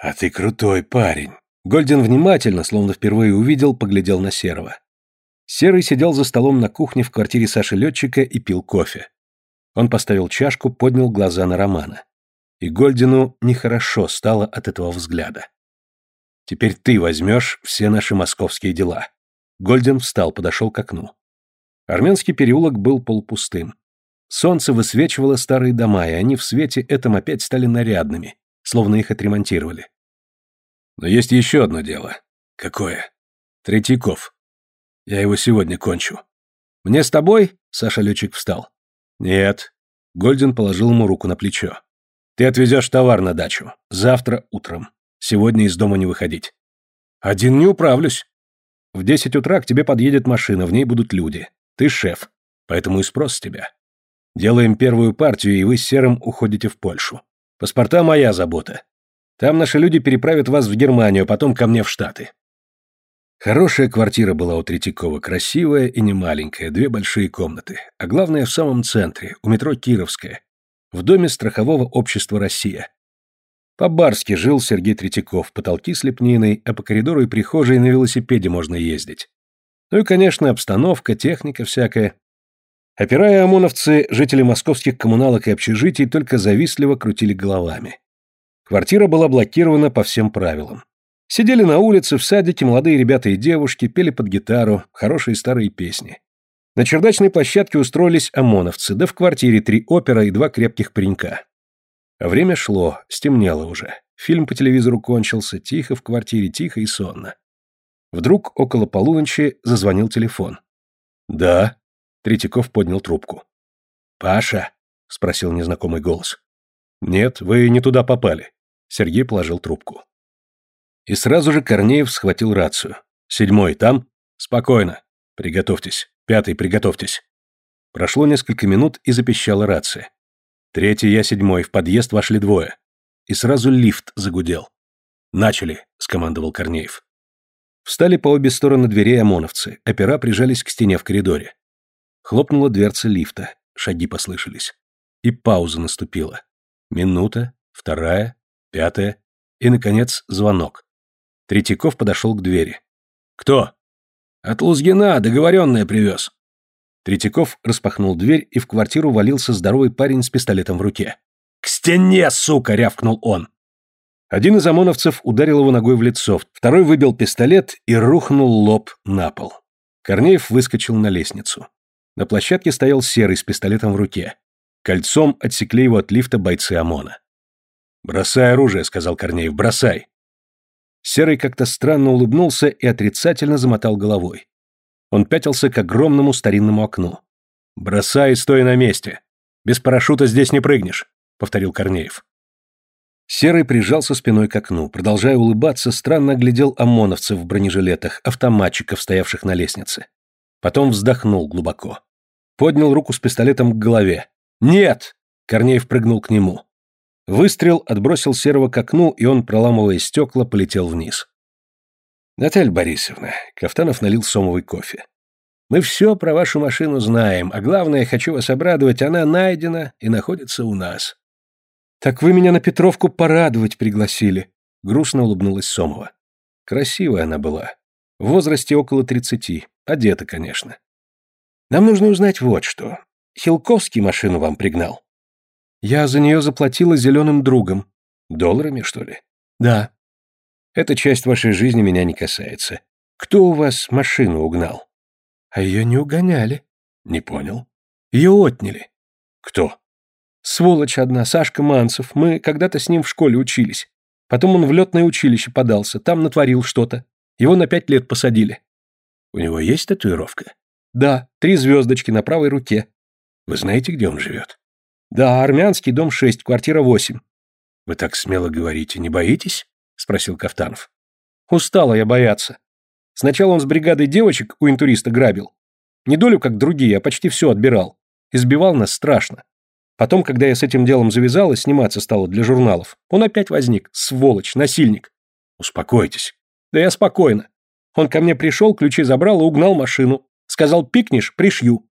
«А ты крутой парень!» Гольден внимательно, словно впервые увидел, поглядел на Серого. Серый сидел за столом на кухне в квартире Саши Летчика и пил кофе. Он поставил чашку, поднял глаза на Романа. И Гольдину нехорошо стало от этого взгляда. «Теперь ты возьмешь все наши московские дела». Гольден встал, подошел к окну. Армянский переулок был полупустым. Солнце высвечивало старые дома, и они в свете этом опять стали нарядными, словно их отремонтировали. Но есть еще одно дело. Какое? Третьяков. Я его сегодня кончу. Мне с тобой? Саша летчик встал. Нет. Гольден положил ему руку на плечо. Ты отвезешь товар на дачу. Завтра утром. Сегодня из дома не выходить. Один не управлюсь. В десять утра к тебе подъедет машина, в ней будут люди. Ты шеф, поэтому и спрос с тебя. Делаем первую партию, и вы с Серым уходите в Польшу. Паспорта моя забота. Там наши люди переправят вас в Германию, потом ко мне в Штаты. Хорошая квартира была у Третьякова, красивая и немаленькая, две большие комнаты. А главное, в самом центре, у метро Кировская, в доме страхового общества «Россия». По-барски жил Сергей Третьяков, потолки с лепниной, а по коридору и прихожей на велосипеде можно ездить. Ну и, конечно, обстановка, техника всякая. Опирая ОМОНовцы, жители московских коммуналок и общежитий только завистливо крутили головами. Квартира была блокирована по всем правилам. Сидели на улице, в садике молодые ребята и девушки, пели под гитару, хорошие старые песни. На чердачной площадке устроились ОМОНовцы, да в квартире три опера и два крепких паренька. Время шло, стемнело уже. Фильм по телевизору кончился, тихо в квартире, тихо и сонно. Вдруг около полуночи зазвонил телефон. «Да», Третьяков поднял трубку. «Паша?» — спросил незнакомый голос. «Нет, вы не туда попали». Сергей положил трубку. И сразу же Корнеев схватил рацию. «Седьмой там?» «Спокойно. Приготовьтесь. Пятый, приготовьтесь». Прошло несколько минут, и запищала рация. Третий, я седьмой, в подъезд вошли двое. И сразу лифт загудел. «Начали», — скомандовал Корнеев. Встали по обе стороны дверей ОМОНовцы, опера прижались к стене в коридоре. Хлопнула дверца лифта, шаги послышались. И пауза наступила. Минута, вторая, пятая, и, наконец, звонок. Третьяков подошел к двери. «Кто?» «От Лузгина, договоренное привез». Третьяков распахнул дверь, и в квартиру валился здоровый парень с пистолетом в руке. «К стене, сука!» — рявкнул он. Один из ОМОНовцев ударил его ногой в лицо, второй выбил пистолет и рухнул лоб на пол. Корнеев выскочил на лестницу. На площадке стоял Серый с пистолетом в руке. Кольцом отсекли его от лифта бойцы ОМОНа. «Бросай оружие», — сказал Корнеев, — «бросай». Серый как-то странно улыбнулся и отрицательно замотал головой. Он пятился к огромному старинному окну. «Бросай, стой на месте. Без парашюта здесь не прыгнешь», — повторил Корнеев. Серый прижался спиной к окну, продолжая улыбаться, странно глядел ОМОНовцев в бронежилетах, автоматчиков, стоявших на лестнице. Потом вздохнул глубоко поднял руку с пистолетом к голове. «Нет!» — Корнеев прыгнул к нему. Выстрел отбросил Серого к окну, и он, проламывая стекла, полетел вниз. «Наталья Борисовна», — Кафтанов налил сомовый кофе. «Мы все про вашу машину знаем, а главное, хочу вас обрадовать, она найдена и находится у нас». «Так вы меня на Петровку порадовать пригласили», — грустно улыбнулась Сомова. Красивая она была. В возрасте около тридцати, одета, конечно. Нам нужно узнать вот что. Хилковский машину вам пригнал? Я за нее заплатила зеленым другом. Долларами, что ли? Да. Эта часть вашей жизни меня не касается. Кто у вас машину угнал? А ее не угоняли. Не понял. Ее отняли. Кто? Сволочь одна, Сашка Манцев. Мы когда-то с ним в школе учились. Потом он в летное училище подался, там натворил что-то. Его на пять лет посадили. У него есть татуировка? Да, три звездочки на правой руке. Вы знаете, где он живет? Да, армянский, дом 6, квартира 8. Вы так смело говорите, не боитесь? Спросил Кафтанов. Устала я бояться. Сначала он с бригадой девочек у интуриста грабил. Не долю, как другие, а почти все отбирал. Избивал нас страшно. Потом, когда я с этим делом завязала, сниматься стала для журналов, он опять возник. Сволочь, насильник. Успокойтесь. Да я спокойно. Он ко мне пришел, ключи забрал и угнал машину. Сказал, пикнешь, пришью.